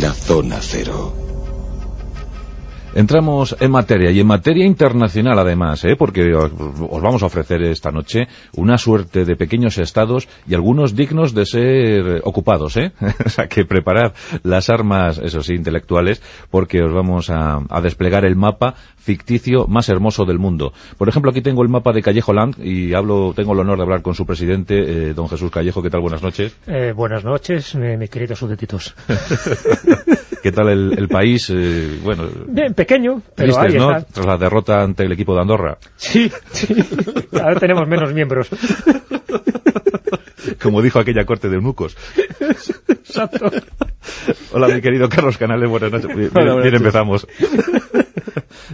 la zona cero. Entramos en materia, y en materia internacional además, ¿eh? porque os, os vamos a ofrecer esta noche una suerte de pequeños estados y algunos dignos de ser ocupados. ¿eh? o sea, que preparad las armas, eso sí, intelectuales, porque os vamos a, a desplegar el mapa ficticio más hermoso del mundo. Por ejemplo, aquí tengo el mapa de Callejo Land y hablo, tengo el honor de hablar con su presidente, eh, don Jesús Callejo. ¿Qué tal? Buenas noches. Eh, buenas noches, mi- mis queridos súbditos. ¿Qué tal el, el país? Eh, bueno, Bien, pequeño, pero tristes, ahí ¿no? está. Tras la derrota ante el equipo de Andorra. Sí, sí. Ahora tenemos menos miembros. Como dijo aquella corte de eunucos. Exacto. Hola, mi querido Carlos Canales, buenas noches. Bien, bien, empezamos.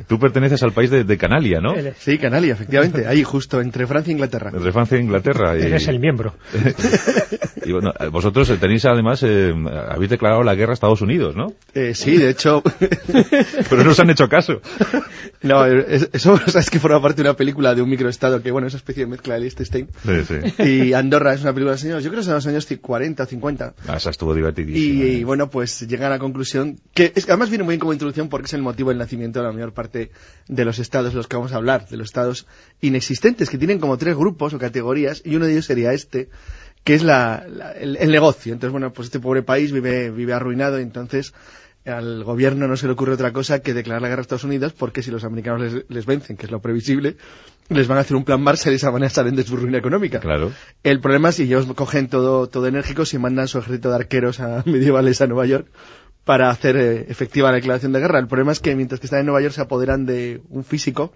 Tú perteneces al país de, de Canalia, ¿no? Sí, Canalia, efectivamente. Ahí, justo, entre Francia e Inglaterra. De Francia e Inglaterra. Y, él es el miembro. y bueno, vosotros tenéis además, eh, habéis declarado la guerra a Estados Unidos, ¿no? Eh, sí, de hecho... Pero no os han hecho caso. no, es- eso sabes que forma parte de una película de un microestado que, bueno, es una especie de mezcla de Liechtenstein. Sí, sí. Y Andorra es una película de los años, yo creo que son los años 40 o 50. Ah, esa estuvo divertidísima. Y, ¿eh? y, bueno, pues llega a la conclusión que es, además viene muy bien como introducción porque es el motivo del nacimiento de la mayor parte de los estados de los que vamos a hablar, de los estados inexistentes, que tienen como tres grupos o categorías, y uno de ellos sería este, que es la, la- el, el negocio. Entonces, bueno, pues este pobre país vive, vive arruinado y entonces al gobierno no se le ocurre otra cosa que declarar la guerra a Estados Unidos porque si los americanos les, les vencen, que es lo previsible, les van a hacer un plan Marshall y de esa manera salen de su ruina económica. Claro. El problema es si ellos cogen todo, todo enérgicos y mandan su ejército de arqueros a medievales a Nueva York para hacer eh, efectiva la declaración de guerra. El problema es que mientras que están en Nueva York se apoderan de un físico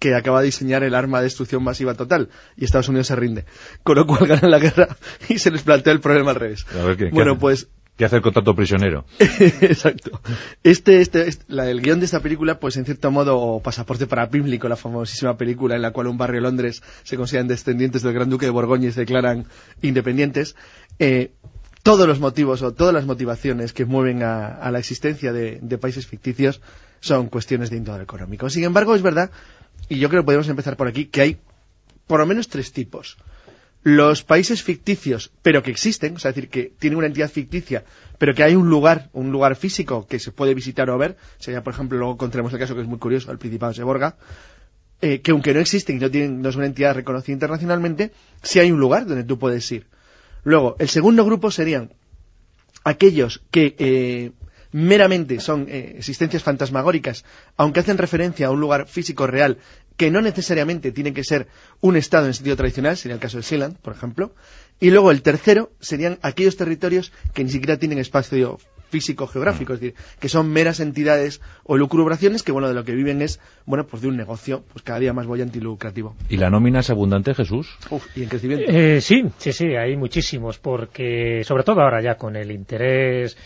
que acaba de diseñar el arma de destrucción masiva total y Estados Unidos se rinde. Con lo cual ganan la guerra y se les plantea el problema al revés. A ver, ¿qué- bueno, pues ¿Qué hacer con tanto prisionero? Exacto. Este, este, este- la- el guion de esta película, pues en cierto modo, Pasaporte para Pimlico, la famosísima película en la cual un barrio de Londres se consideran descendientes del Gran Duque de Borgoña y se declaran independientes, eh, todos los motivos o todas las motivaciones que mueven a, a la existencia de, países ficticios son cuestiones de índole económico. Sin embargo, es verdad, y yo creo que podemos empezar por aquí, que hay por lo menos tres tipos los países ficticios, pero que existen, o sea, es decir, que tienen una entidad ficticia, pero que hay un lugar, un lugar físico que se puede visitar o ver, sería, por ejemplo, luego encontraremos el caso que es muy curioso, el Principado de Seborga, eh, que aunque no existen y no, tienen, no es una entidad reconocida internacionalmente, sí hay un lugar donde tú puedes ir. Luego, el segundo grupo serían aquellos que eh, meramente son eh, existencias fantasmagóricas, aunque hacen referencia a un lugar físico real, que no necesariamente tiene que ser un estado en sentido tradicional, sería el caso de Sealand, por ejemplo. Y luego el tercero serían aquellos territorios que ni siquiera tienen espacio físico geográfico, es decir, que son meras entidades o lucubraciones que bueno de lo que viven es bueno pues de un negocio pues cada día más bollante y lucrativo. ¿Y la nómina es abundante, Jesús? Uf, y en crecimiento. Eh, sí, sí, sí, hay muchísimos, porque sobre todo ahora ya con el interés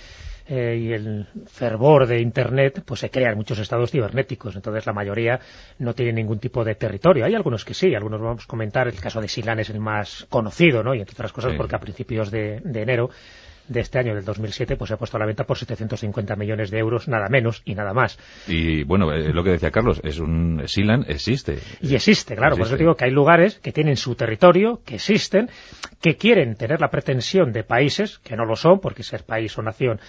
eh, y el fervor de Internet, pues se crean muchos estados cibernéticos, entonces la mayoría no tiene ningún tipo de territorio. Hay algunos que sí, algunos vamos a comentar, el caso de Silán es el más conocido, ¿no? Y entre otras cosas Sí. porque a principios de, de enero de este año, del 2007, pues se ha puesto a la venta por 750 millones de euros, nada menos y nada más. Y bueno, eh, lo que decía Carlos, es un Silan existe. Y existe, claro, por eso Existe. digo que hay lugares que tienen su territorio, que existen, que quieren tener la pretensión de países, que no lo son, porque ser país o nación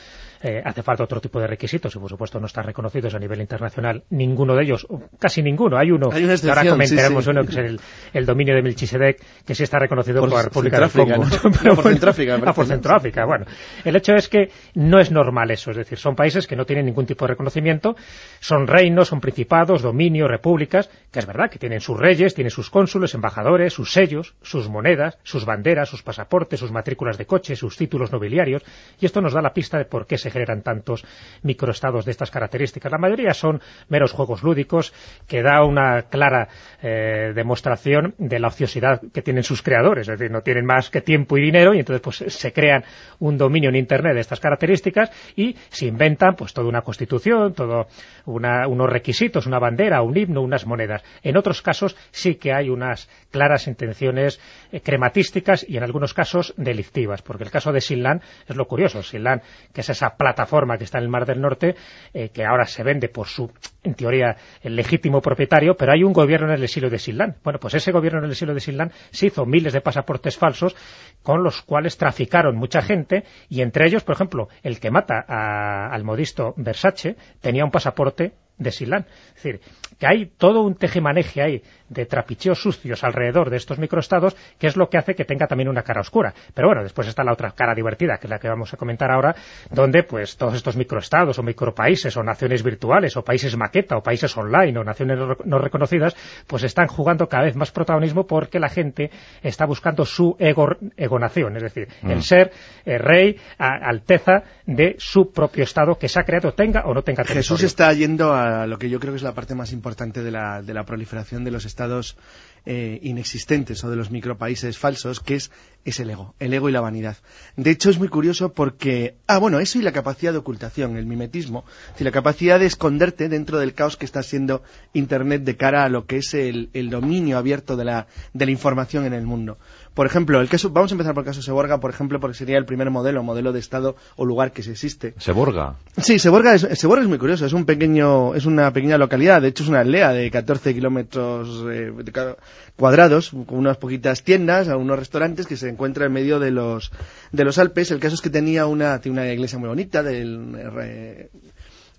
eh, hace falta otro tipo de requisitos y por supuesto no están reconocidos a nivel internacional ninguno de ellos, casi ninguno, hay uno, Hay una que ahora comentaremos sí, sí. uno que es el, el dominio de Melchizedek, que sí está reconocido por, Por la República del Congo. ¿no? No, por Centroáfrica, me Ah, por ¿no? Centroáfrica, bueno. El hecho es que no es normal eso, es decir, son países que no tienen ningún tipo de reconocimiento, son reinos, son principados, dominios, repúblicas, que es verdad que tienen sus reyes, tienen sus cónsules, embajadores, sus sellos, sus monedas, sus banderas, sus pasaportes, sus matrículas de coche, sus títulos nobiliarios, y esto nos da la pista de por qué se generan tantos microestados de estas características. La mayoría son meros juegos lúdicos que da una clara eh, demostración de la ociosidad que tienen sus creadores, es decir, no tienen más que tiempo y dinero y entonces pues se crean un dominio en Internet de estas características y se inventan pues toda una constitución, todo una- unos requisitos, una bandera, un himno, unas monedas. En otros casos sí que hay unas claras intenciones eh, crematísticas y en algunos casos delictivas, porque el caso de Sinlan es lo curioso, Sinlan, que es esa plataforma que está en el Mar del Norte, eh, que ahora se vende por su, en teoría, el legítimo propietario, pero hay un gobierno en el exilio de Sinlan. Bueno, pues ese gobierno en el exilio de Sinlan se hizo miles de pasaportes falsos con los cuales traficaron mucha gente. Y entre ellos, por ejemplo, el que mata al modisto Versace tenía un pasaporte de Silán. Es decir, que hay todo un tejemaneje ahí de trapicheos sucios alrededor de estos microestados, que es lo que hace que tenga también una cara oscura. Pero bueno, después está la otra cara divertida, que es la que vamos a comentar ahora, donde pues todos estos microestados o micropaíses o naciones virtuales o países maqueta o países online o naciones no reconocidas, pues están jugando cada vez más protagonismo porque la gente está buscando su ego, egonación, es decir, el mm. ser el rey, alteza de su propio estado que se ha creado, tenga o no tenga territorio. Jesús está yendo a lo que yo creo que es la parte más importante de la, de la proliferación de los estados Estados eh, inexistentes o de los micropaíses falsos, que es, es el ego, el ego y la vanidad. De hecho, es muy curioso porque, ah, bueno, eso y la capacidad de ocultación, el mimetismo, la capacidad de esconderte dentro del caos que está siendo Internet de cara a lo que es el, el dominio abierto de la, de la información en el mundo. Por ejemplo, el caso, vamos a empezar por el caso Seborga, por ejemplo, porque sería el primer modelo, modelo de Estado o lugar que se existe. ¿Seborga? Sí, Seborga es, Seborga es muy curioso, es un pequeño, es una pequeña localidad, de hecho es una aldea de 14 kilómetros eh, cuadrados, con unas poquitas tiendas, unos restaurantes que se encuentra en medio de los, de los Alpes. El caso es que tenía una, tiene una iglesia muy bonita del, eh,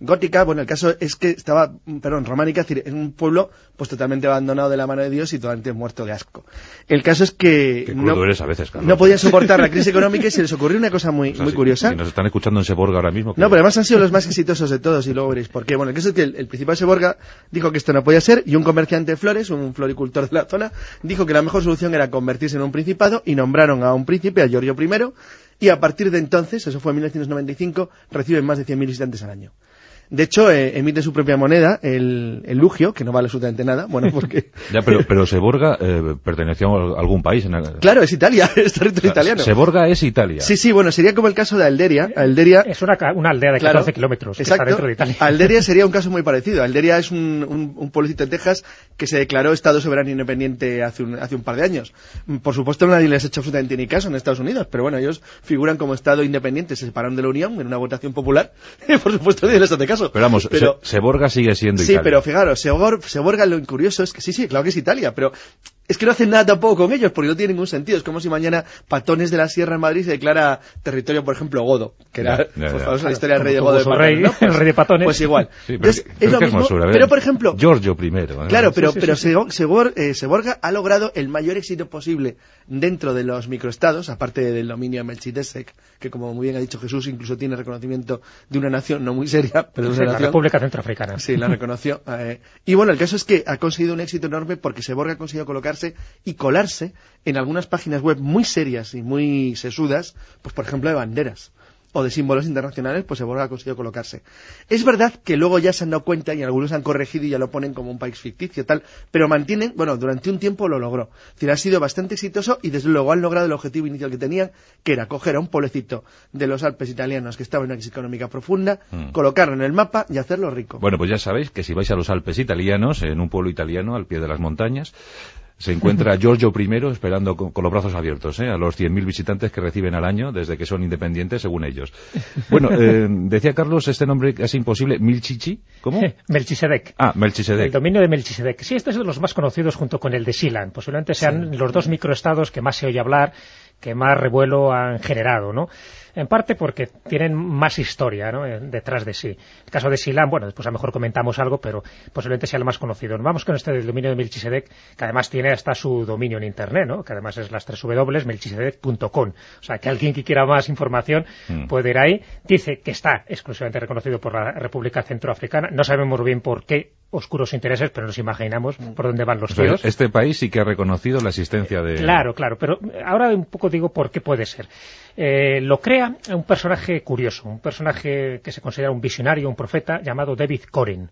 gótica, bueno, el caso es que estaba, perdón, románica, es decir, en un pueblo pues totalmente abandonado de la mano de Dios y totalmente muerto de asco. El caso es que no, a veces, no podían soportar la crisis económica y se les ocurrió una cosa muy, muy curiosa. Si nos están escuchando en Seborga ahora mismo. No, pero además han sido los más exitosos de todos y luego veréis por qué. Bueno, el caso es que el, principal Seborga dijo que esto no podía ser y un comerciante de flores, un floricultor de la zona, dijo que la mejor solución era convertirse en un principado y nombraron a un príncipe, a Giorgio I, y a partir de entonces, eso fue en 1995, reciben más de 100.000 visitantes al año. De hecho, eh, emite su propia moneda, el, el, Lugio, que no vale absolutamente nada. Bueno, porque... ya, pero, pero Seborga eh, perteneció a algún país. En Claro, es Italia, es territorio italiano. Seborga es Italia. Sí, sí, bueno, sería como el caso de Alderia. Alderia es una, una aldea de 14 kilómetros que está dentro de Italia. Alderia sería un caso muy parecido. Alderia es un, un, un pueblecito en Texas que se declaró Estado soberano independiente hace un, hace un par de años. Por supuesto, nadie les ha hecho absolutamente ni caso en Estados Unidos, pero bueno, ellos figuran como Estado independiente, se separaron de la Unión en una votación popular. por supuesto, nadie les hace caso. Pero vamos, pero, Seborga sigue siendo sí, Italia. Sí, pero fijaros, Seborga lo curioso es que sí, sí, claro que es Italia, pero es que no hacen nada tampoco con ellos, porque no tiene ningún sentido. Es como si mañana Patones de la Sierra en Madrid se declara territorio, por ejemplo, Godo, que era pues, la historia del rey de Godo de Patones, ¿no? el rey de Patones. Pues igual. pero, es, lo mismo, pero por ejemplo... Giorgio primero. Claro, pero, pero eh, Seborga ha logrado el mayor éxito posible dentro de los microestados, aparte del dominio de Melchizedek, que como muy bien ha dicho Jesús, incluso tiene reconocimiento de una nación no muy seria, pero la República Centroafricana. Sí, la reconoció. Eh, y bueno, el caso es que ha conseguido un éxito enorme porque Seborga ha conseguido colocarse y en algunas páginas web muy serias y muy sesudas, pues por ejemplo de banderas o de símbolos internacionales, pues Seborga ha conseguido colocarse. Es verdad que luego ya se han dado cuenta y algunos han corregido y ya lo ponen como un país ficticio, tal, pero mantienen, bueno, durante un tiempo lo logró. Es decir, ha sido bastante exitoso y desde luego han logrado el objetivo inicial que tenían, que era coger a un pueblecito de los Alpes italianos que estaba en una crisis económica profunda, mm. colocarlo en el mapa y hacerlo rico. Bueno, pues ya sabéis que si vais a los Alpes italianos, en un pueblo italiano al pie de las montañas, se encuentra Giorgio I esperando con, los brazos abiertos ¿eh? a los 100.000 visitantes que reciben al año desde que son independientes, según ellos. Bueno, eh, decía Carlos, este nombre es imposible, Milchichi, ¿cómo? Melchisedec. Ah, Melchisedec. El dominio de Melchisedec. Sí, este es de los más conocidos junto con el de Silan. Posiblemente sean los dos microestados que más se oye hablar, que más revuelo han generado, ¿no? en parte porque tienen más historia ¿no? Eh, detrás de sí. El caso de Silán, bueno, después a lo mejor comentamos algo, pero posiblemente sea el más conocido. Vamos con este del dominio de Melchisedec, que además tiene hasta su dominio en Internet, ¿no? que además es las 3 W, melchisedec.com. O sea, que alguien que quiera más información mm. puede ir ahí. Dice que está exclusivamente reconocido por la República Centroafricana. No sabemos bien por qué oscuros intereses, pero nos imaginamos por dónde van los tiros. Este país sí que ha reconocido la existencia de... Claro, claro, pero ahora un poco digo por qué puede ser. Eh, lo crea un personaje curioso, un personaje que se considera un visionario, un profeta, llamado David Coren.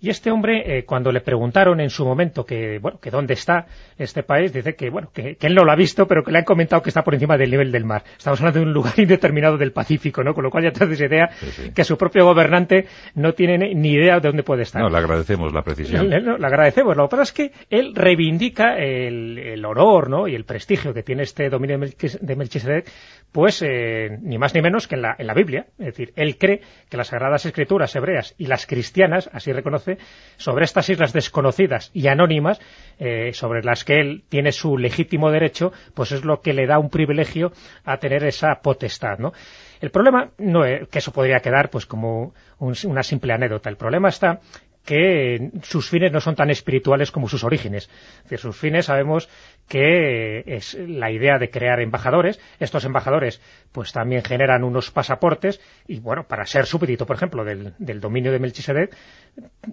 Y este hombre, eh, cuando le preguntaron en su momento que, bueno, que dónde está este país, dice que, bueno, que, él no lo ha visto, pero que le han comentado que está por encima del nivel del mar. Estamos hablando de un lugar indeterminado del Pacífico, ¿no? Con lo cual ya te haces idea que su propio gobernante no tiene ni idea de dónde puede estar. No, le agradecemos la precisión. Le, le agradecemos. Lo que pasa es que él reivindica el, honor, ¿no? Y el prestigio que tiene este dominio de Melchizedek, pues, eh, ni más ni menos que en la, en la Biblia. Es decir, él cree que las Sagradas Escrituras hebreas y las cristianas, así reconocidas, 2014 sobre estas islas desconocidas y anónimas eh, sobre las que él tiene su legítimo derecho, pues es lo que le da un privilegio a tener esa potestad, ¿no? El problema no es que eso podría quedar pues como una simple anécdota. El problema está que sus fines no son tan espirituales como sus orígenes. Es decir, sus fines sabemos que es la idea de crear embajadores. Estos embajadores pues también generan unos pasaportes y bueno, para ser súbdito, por ejemplo, del, dominio de Melchizedek,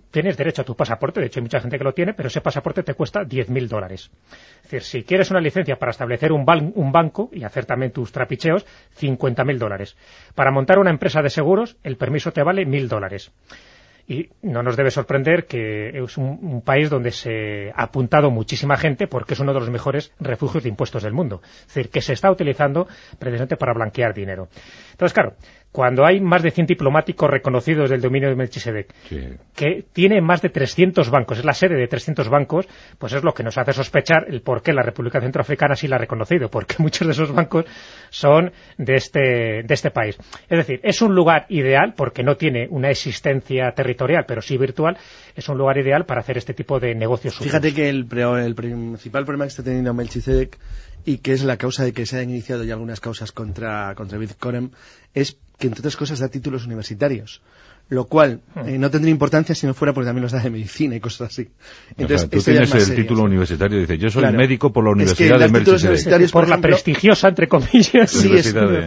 tienes derecho a tu pasaporte, de hecho hay mucha gente que lo tiene, pero ese pasaporte te cuesta 10.000 dólares. Es decir, si quieres una licencia para establecer un, un banco y hacer también tus trapicheos, 50.000 dólares. Para montar una empresa de seguros, el permiso te vale 1.000 dólares. Y no nos debe sorprender que es un, país donde se ha apuntado muchísima gente porque es uno de los mejores refugios de impuestos del mundo. Es decir, que se está utilizando precisamente para blanquear dinero. Entonces, claro, cuando hay más de 100 diplomáticos reconocidos del dominio de Melchizedek, que tiene más de 300 bancos, es la sede de 300 bancos, pues es lo que nos hace sospechar el por qué la República Centroafricana sí la ha reconocido, porque muchos de esos bancos son de este, de este país. Es decir, es un lugar ideal, porque no tiene una existencia territorial, pero sí virtual, es un lugar ideal para hacer este tipo de negocios. Fíjate que el, el principal problema que está teniendo Melchizedek y que es la causa de que se hayan iniciado ya algunas causas contra, contra Bitcoin, es que entre otras cosas da títulos universitarios lo cual hmm. eh, no tendría importancia si no fuera porque también los da de medicina y cosas así. Entonces, tú tienes el título universitario, dice, yo soy médico por la Universidad de Melchizedek. Por, la prestigiosa, entre comillas. Sí,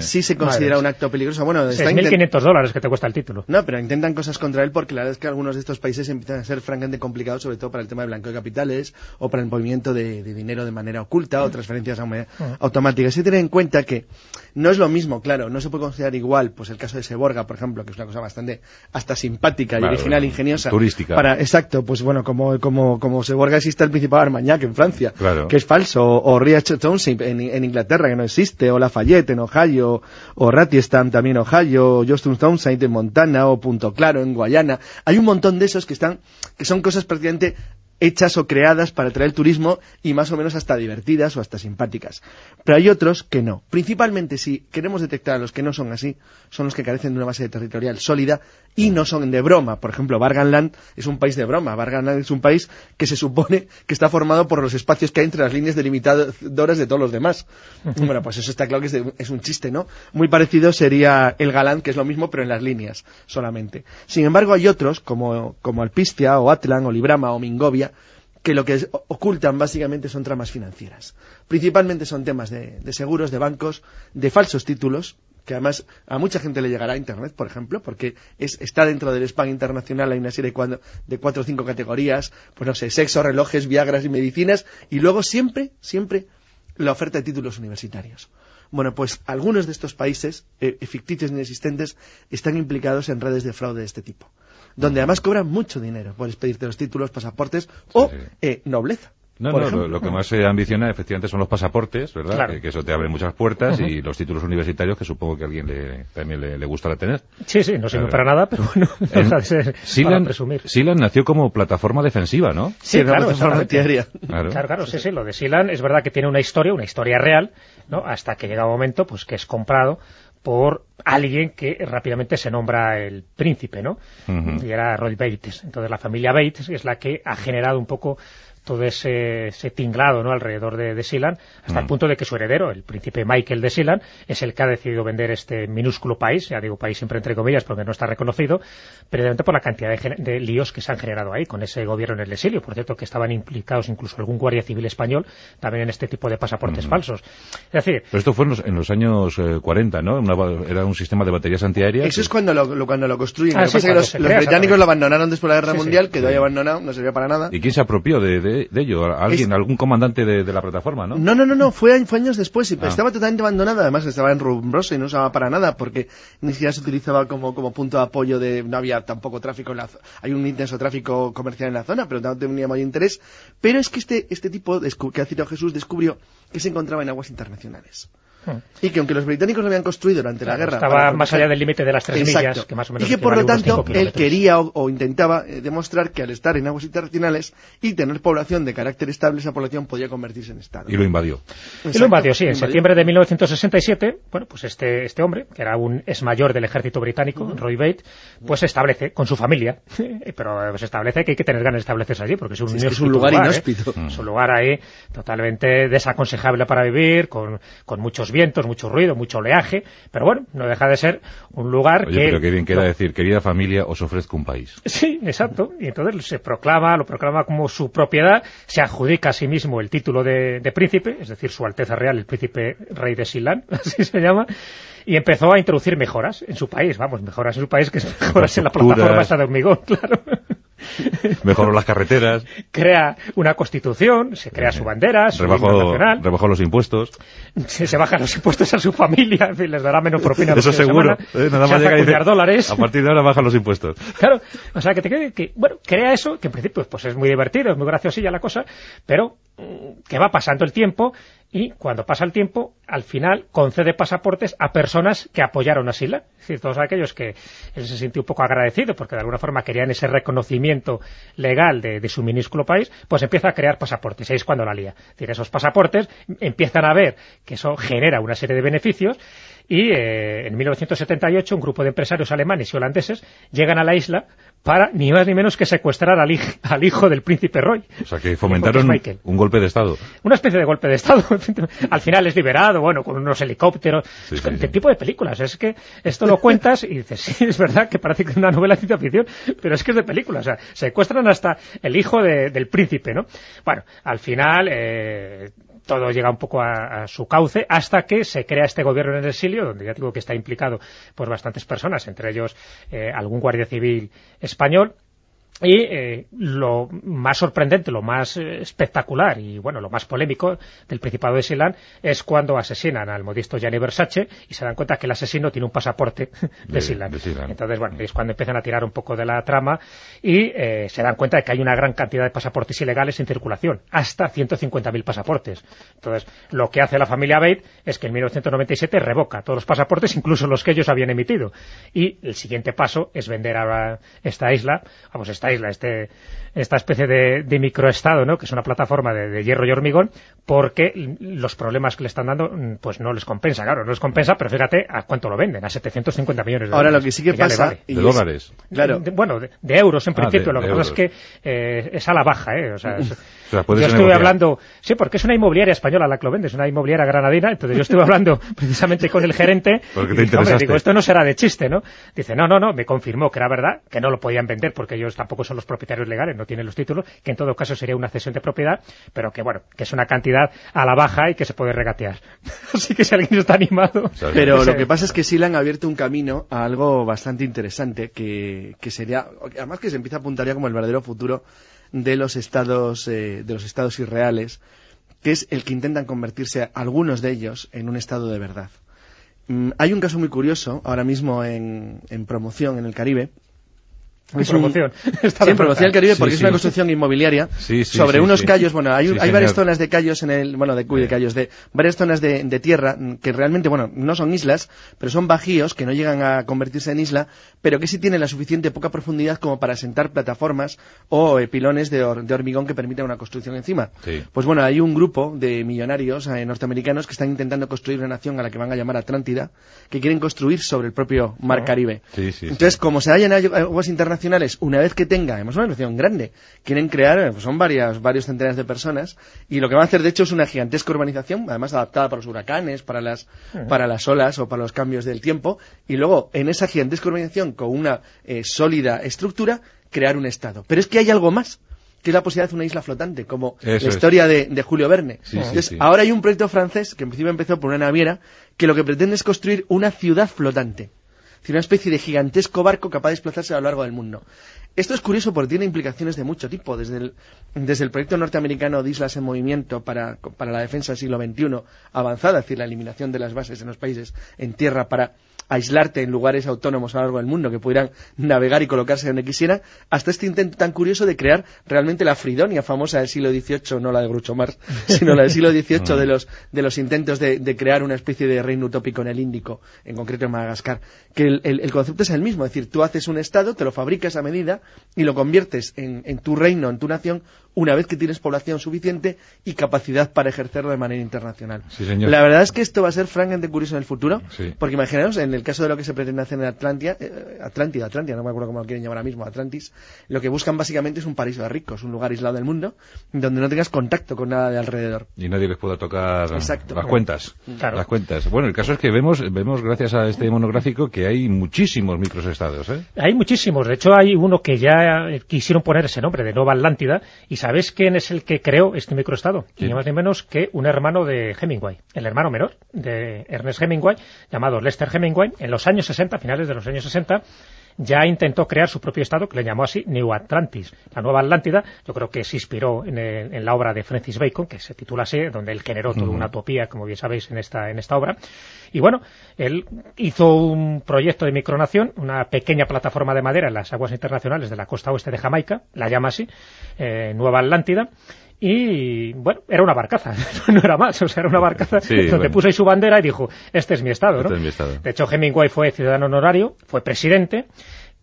sí se considera un acto peligroso. Bueno, 6.500 dólares que te cuesta el título. No, pero intentan cosas contra él porque la verdad es que algunos de estos países empiezan a ser francamente complicados, sobre todo para el tema de blanqueo de capitales o para el movimiento de, dinero de manera oculta o transferencias hmm. automáticas. Hay que tener en cuenta que no es lo mismo, claro, no se puede considerar igual, pues el caso de Seborga, por ejemplo, que es una cosa bastante hasta simpática y original, ingeniosa. Turística. Para, exacto, pues bueno, como, como, como Seborga existe el Principado de Armagnac en Francia, que es falso, o, Riach Township en, en, Inglaterra, que no existe, o Lafayette en Ohio, o Ratiestam también en Ohio, o Justin Townsend en Montana, o Punto Claro en Guayana. Hay un montón de esos que están, que son cosas prácticamente hechas o creadas para atraer el turismo y más o menos hasta divertidas o hasta simpáticas. Pero hay otros que no. Principalmente si queremos detectar a los que no son así, son los que carecen de una base territorial sólida y no son de broma. Por ejemplo, Barganland es un país de broma. Barganland es un país que se supone que está formado por los espacios que hay entre las líneas delimitadoras de todos los demás. bueno, pues eso está claro que es, un chiste, ¿no? Muy parecido sería el Galán, que es lo mismo, pero en las líneas solamente. Sin embargo, hay otros, como, como Alpistia, o Atlan, o Librama, o Mingovia, que lo que ocultan básicamente son tramas financieras. Principalmente son temas de, seguros, de bancos, de falsos títulos, que además a mucha gente le llegará a Internet, por ejemplo, porque está dentro del spam internacional, hay una serie de cuatro o cinco categorías, pues no sé, sexo, relojes, viagras y medicinas, y luego siempre, siempre la oferta de títulos universitarios. Bueno, pues algunos de estos países, eh, ficticios inexistentes, están implicados en redes de fraude de este tipo donde además cobran mucho dinero por expedirte los títulos, pasaportes o eh, nobleza. No, no, lo, que más se ambiciona efectivamente son los pasaportes, ¿verdad? Que, eso te abre muchas puertas y los títulos universitarios que supongo que a alguien le, también le, gustará tener. Sí, sí, no sirve para nada, pero bueno, Silan, presumir. Silan nació como plataforma defensiva, ¿no? Sí, claro, claro, claro, claro, sí, sí, lo de Silan es verdad que tiene una historia, una historia real, ¿no? Hasta que llega un momento pues que es comprado por alguien que rápidamente se nombra el príncipe, ¿no? Y era Roy Bates. Entonces la familia Bates es la que ha generado un poco todo ese, tinglado ¿no? alrededor de, de Sealand, hasta el mm. punto de que su heredero, el príncipe Michael de Sealand, es el que ha decidido vender este minúsculo país, ya digo país siempre entre comillas porque no está reconocido, precisamente por la cantidad de, líos que se han generado ahí con ese gobierno en el exilio. Por cierto, que estaban implicados incluso algún guardia civil español también en este tipo de pasaportes falsos. Es decir... Pero esto fue en los, años 40, eh, ¿no? era un sistema de baterías antiaéreas. Eso es cuando lo, cuando lo construyen. Ah, los, británicos lo abandonaron después de la Guerra Mundial, quedó ahí abandonado, no servía para nada. ¿Y quién se apropió de de, ello? ¿Alguien, algún comandante de, la plataforma, no? No, no, no, no fue, años después. y ah. Estaba totalmente abandonada, además estaba en rumbrosa y no usaba para nada porque ni siquiera se utilizaba como, como punto de apoyo de... No había tampoco tráfico en la Hay un intenso tráfico comercial en la zona, pero no tenía mayor interés. Pero es que este, este tipo que ha citado Jesús descubrió que se encontraba en aguas internacionales. Y que aunque los británicos lo habían construido durante la guerra... Estaba más allá del límite de las tres millas, que más o menos Y que por lo tanto él quería o, intentaba eh, demostrar que al estar en aguas internacionales y tener población de carácter estable, esa población podía convertirse en Estado. Y lo invadió. y lo invadió, sí. En septiembre de 1967, bueno, pues este, este hombre, que era un ex mayor del ejército británico, Roy Bate, pues se establece con su familia, pero se establece que hay que tener ganas de establecerse allí, porque es un, es un lugar, inhóspito. ¿eh? Es un lugar ahí totalmente desaconsejable para vivir, con, con muchos vientos, mucho ruido, mucho oleaje, pero bueno, no deja de ser un lugar Oye, que... pero qué bien queda decir, querida familia, os ofrezco un país. Sí, exacto, y entonces se proclama, lo proclama como su propiedad, se adjudica a sí mismo el título de, de príncipe, es decir, su Alteza Real, el príncipe rey de Silán, así se llama, y empezó a introducir mejoras en su país, vamos, mejoras en su país, que es mejoras en la plataforma esta de hormigón, claro. Mejoró las carreteras. Crea una constitución, se crea su bandera, su rebajó, nacional. rebajó los impuestos. Se, se, bajan los impuestos a su familia, en fin, les dará menos propina. Eso seguro. Eh, nada más llega dice, dólares. A partir de ahora bajan los impuestos. Claro, o sea, que te que, bueno, crea eso, que en principio pues es muy divertido, es muy graciosilla la cosa, pero que va pasando el tiempo y cuando pasa el tiempo, al final concede pasaportes a personas que apoyaron a Sila. Es decir, todos aquellos que él se sintió un poco agradecido porque de alguna forma querían ese reconocimiento legal de, de su minúsculo país, pues empieza a crear pasaportes. Y ahí es cuando la lía. Es decir, esos pasaportes empiezan a ver que eso genera una serie de beneficios y eh, en 1978 un grupo de empresarios alemanes y holandeses llegan a la isla para ni más ni menos que secuestrar al, hij al hijo del príncipe Roy. O sea, que fomentaron un golpe de Estado. Una especie de golpe de Estado. al final es liberado, bueno, con unos helicópteros. Sí, es sí, de sí. tipo de películas. Es que esto lo cuentas y dices, sí, es verdad que parece que es una novela de ciencia ficción, pero es que es de película. O sea, secuestran hasta el hijo de, del príncipe, ¿no? Bueno, al final... Eh, todo llega un poco a, a, su cauce hasta que se crea este gobierno en el exilio, donde ya digo que está implicado por bastantes personas, entre ellos eh, algún guardia civil español, y eh, lo más sorprendente, lo más eh, espectacular y bueno, lo más polémico del Principado de Silán es cuando asesinan al modisto Gianni Versace y se dan cuenta que el asesino tiene un pasaporte de, De- Silán. de Silán. Entonces, bueno, es cuando empiezan a tirar un poco de la trama y eh, se dan cuenta de que hay una gran cantidad de pasaportes ilegales en circulación, hasta 150.000 pasaportes. Entonces, lo que hace la familia Bate es que en 1997 revoca todos los pasaportes, incluso los que ellos habían emitido. Y el siguiente paso es vender ahora esta isla, vamos, esta isla, este, esta especie de, de microestado, ¿no? que es una plataforma de, de hierro y hormigón, porque los problemas que le están dando, mm, pues no les compensa, claro, no les compensa, pero fíjate a cuánto lo venden, a 750 millones de Ahora dólares. lo que sí que le pasa... vale. De es- dólares. Claro. De- bueno, de, de euros en Ah, principio, de- lo que pasa es euros. que eh, es a la baja, ¿eh? O sea, es- yo estuve hablando, sí, porque es una inmobiliaria española la que lo vende, es una inmobiliaria granadina, entonces yo estuve hablando precisamente con el gerente Porque y te dije, hombre, interesaste. digo, esto no será de chiste, ¿no? Dice, no, no, no, me confirmó que era verdad, que no lo podían vender porque ellos tampoco son los propietarios legales, no tienen los títulos, que en todo caso sería una cesión de propiedad, pero que bueno, que es una cantidad a la baja y que se puede regatear. Así que si alguien está animado... Pero lo que pasa es que Silan ha abierto un camino a algo bastante interesante que, que sería, además que se empieza a apuntar ya como el verdadero futuro de los estados, eh, de los estados irreales, que es el que intentan convertirse algunos de ellos en un estado de verdad. Mm, hay un caso muy curioso ahora mismo en, en promoción en el Caribe. En Es promoción. Sí, en promoción del. Caribe Sí, porque es una construcción inmobiliaria Sí, sobre unos callos, bueno, hay, hay varias zonas de callos en el, bueno, de, uy, de callos, de varias zonas de, de tierra que realmente, bueno, no son islas, pero son bajíos que no llegan a convertirse en isla, pero que sí tienen la suficiente poca profundidad como para sentar plataformas o eh, pilones de, hor- de hormigón que permitan una construcción encima. Pues bueno, hay un grupo de millonarios eh, norteamericanos que están intentando construir una nación a la que van a llamar Atlántida, que quieren construir sobre el propio mar. Caribe. Entonces, como se hallan aguas internacionales, una vez que tenga, además una nación grande, quieren crear, eh, pues son varias, varios centenares de personas, y lo que van a hacer de hecho es una gigantesca urbanización, además adaptada para los huracanes, para las, para las olas o para los cambios del tiempo, y luego en esa gigantesca urbanización con una eh, sólida estructura, crear un estado. Pero es que hay algo más que es la posibilidad de una isla flotante, como Eso la es. historia de, de Julio Verne. Sí, sí, Entonces, sí. ahora hay un proyecto francés, que en principio empezó por una naviera, que lo que pretende es construir una ciudad flotante. Decir, una especie de gigantesco barco capaz de desplazarse a lo largo del mundo. Esto es curioso porque tiene implicaciones de mucho tipo, desde el, desde el proyecto norteamericano de Islas en Movimiento para, para la defensa del siglo XXI avanzada, es decir, la eliminación de las bases en los países en tierra para aislarte en lugares autónomos a lo largo del mundo que pudieran navegar y colocarse donde quisieran, hasta este intento tan curioso de crear realmente la Fridonia famosa del siglo XVIII, no la de Groucho Marx, sino la del siglo XVIII de los, de los intentos de, de crear una especie de reino utópico en el Índico, en concreto en Madagascar. Que el, el- el concepto es el mismo, es decir, tú haces un Estado, te lo fabricas a medida y lo conviertes en, en tu reino, en tu nación, una vez que tienes población suficiente y capacidad para ejercerlo de manera internacional. Sí, señor. La verdad es que esto va a ser francamente curioso en el futuro, Sí. porque imaginaos, en el caso de lo que se pretende hacer en Atlantia, eh, Atlántida, Atlántida, no me acuerdo cómo lo quieren llamar ahora mismo, Atlantis, lo que buscan básicamente es un paraíso de ricos, un lugar aislado del mundo, donde no tengas contacto con nada de alrededor. Y nadie les pueda tocar Exacto. las cuentas. Claro. Las cuentas. Bueno, el caso es que vemos, vemos gracias a este monográfico que hay muchísimos microestados, ¿eh? Hay muchísimos. De hecho, hay uno que ya eh, quisieron poner ese nombre, de Nueva Atlántida. ¿Y sabes quién es el que creó este microestado? Ni más ni menos que un hermano de Hemingway, el hermano menor de Ernest Hemingway, llamado Lester Hemingway, en los años 60, finales de los años 60, ya intentó crear su propio estado, que le llamó así New Atlantis, la Nueva Atlántida. Yo creo que se inspiró en, el- en la obra de Francis Bacon, que se titula así, donde él generó toda una utopía, como bien sabéis, en esta, en esta obra. Y bueno, él hizo un proyecto de micronación, una pequeña plataforma de madera en las aguas internacionales de la costa oeste de Jamaica, la llama así, eh, Nueva Atlántida, y bueno, era una barcaza, no era más, o sea, era una barcaza Sí, donde bueno. puso ahí su bandera y dijo, este es mi estado, ¿no? Este es mi estado. De hecho, Hemingway fue ciudadano honorario, fue presidente,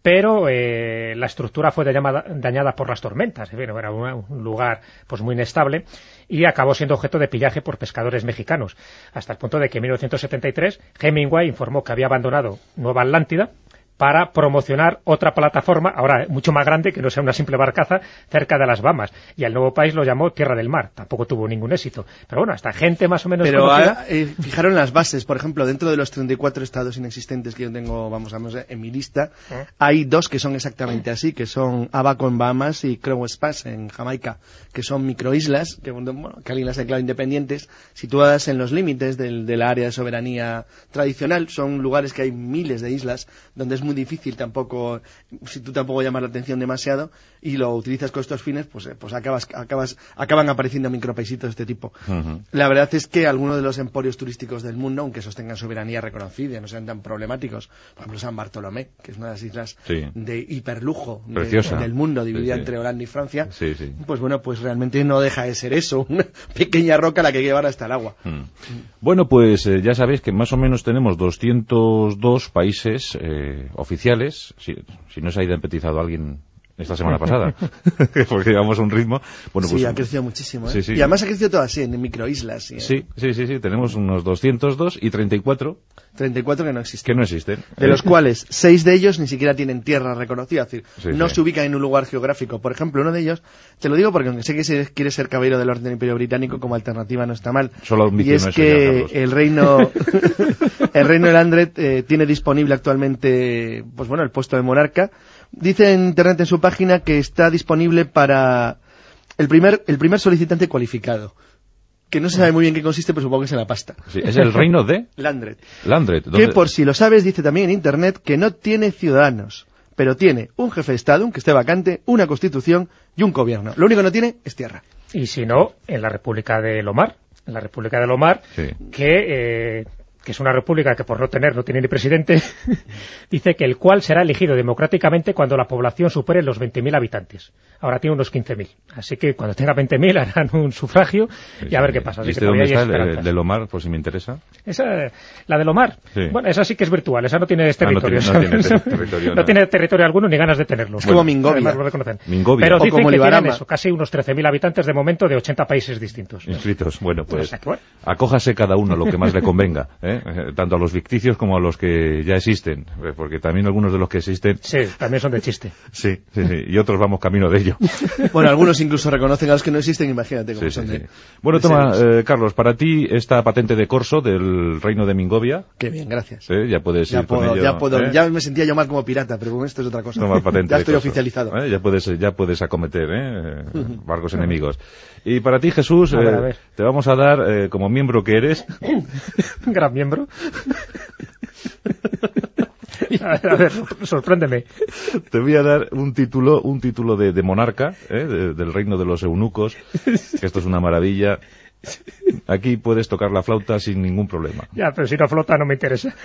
pero eh, la estructura fue dañada, dañada por las tormentas, en fin, era un, un lugar pues muy inestable y acabó siendo objeto de pillaje por pescadores mexicanos, hasta el punto de que en 1973 Hemingway informó que había abandonado Nueva Atlántida para promocionar otra plataforma, ahora mucho más grande, que no sea una simple barcaza, cerca de las Bahamas. Y al nuevo país lo llamó Tierra del Mar. Tampoco tuvo ningún éxito. Pero bueno, hasta gente más o menos Pero conocida- ah, eh, fijaron las bases, por ejemplo, dentro de los 34 estados inexistentes que yo tengo, vamos a ver, en mi lista, ¿Eh? hay dos que son exactamente así, que son Abaco en Bahamas y Crow Spas en Jamaica, que son microislas, que, bueno, que alguien las ha declarado independientes, situadas en los límites del, del área de soberanía tradicional. Son lugares que hay miles de islas, donde es muy difícil tampoco, si tú tampoco llamas la atención demasiado y lo utilizas con estos fines, pues, eh, pues acabas, acabas, acaban apareciendo micropaisitos de este tipo. La verdad es que algunos de los emporios turísticos del mundo, aunque sostengan soberanía reconocida, no sean tan problemáticos, por ejemplo San Bartolomé, que es una de las islas Sí. de hiperlujo de- del mundo, dividida Sí, sí. entre Holanda y Francia, pues bueno, pues realmente no deja de ser eso, una pequeña roca a la que llevar hasta el agua. Mm. Bueno, pues eh, ya sabéis que más o menos tenemos 202 países eh, oficiales, si, si no se ha identificado alguien esta semana pasada, porque llevamos un ritmo. Bueno, sí, pues, ha crecido muchísimo. ¿eh? Sí, sí. Y además ha crecido todo así, en microislas. y, eh, Sí, sí, sí, sí, tenemos unos 202 y 34 34 que no existen. que no existen. de los cuales seis de ellos ni siquiera tienen tierra reconocida, es decir, Sí, no se ubican en un lugar geográfico. Por ejemplo, uno de ellos, te lo digo porque aunque sé que se quiere ser caballero del orden del Imperio Británico, como alternativa no está mal. Solo un y es que el reino, el reino de Landret eh, tiene disponible actualmente, pues bueno, el puesto de monarca. Dice en internet en su página que está disponible para el primer, el primer solicitante cualificado. Que no se sabe muy bien qué consiste, pero supongo que es en la pasta. Sí, es el reino de Landret. Landret. Que por si lo sabes, dice también en Internet que no tiene ciudadanos, pero tiene un jefe de Estado, aunque esté vacante, una constitución y un gobierno. Lo único que no tiene es tierra. y si no, en la República de Lomar, en la República de Lomar, Sí. que, eh, que es una república que por no tener no tiene ni presidente, dice que el cual será elegido democráticamente cuando la población supere los 20.000 habitantes. Ahora tiene unos 15.000. Así que cuando tenga 20.000 harán un sufragio y a ver qué pasa. ¿Y Así este que dónde está? El- de Lomar, por si me interesa. Esa, la de Lomar. Sí. Bueno, esa sí que es virtual, esa no tiene Ah, no territorio. tiene- no tiene ter- territorio, No no. tiene territorio alguno ni ganas de tenerlo. Es como Mingovia. Además lo reconocen. Mingovia. Pero O dicen como que Libarama. tienen eso, casi unos 13.000 habitantes de momento de 80 países distintos. Inscritos. Bueno, pues bueno. acójase cada uno lo que más le convenga, ¿eh? Eh, tanto a los ficticios como a los que ya existen, eh, porque también algunos de los que existen, Sí, también son de chiste. sí, sí, sí, y otros vamos camino de ello. Bueno, algunos incluso reconocen a los que no existen, imagínate cómo Sí, sí, son de... sí. Bueno, de toma, serios. eh, Carlos, para ti esta patente de corso del reino de Mingovia, Qué bien, gracias. ¿eh? ya puedes Ya ir con puedo, ello, ya puedo, ¿eh? ya me sentía yo mal como pirata, pero con esto es otra cosa. Toma patente ya estoy corso, oficializado. ¿eh? Ya puedes, ya puedes acometer, ¿eh? Barcos enemigos. Y para ti, Jesús, A ver, a ver. te vamos a dar, eh, como miembro que eres, Un gran miembro. a ver, a ver, sorpréndeme. te voy a dar un título, un título de, de monarca, ¿eh? de- del reino de los eunucos, que esto es una maravilla. Aquí puedes tocar la flauta sin ningún problema. Ya, pero si no flota no me interesa.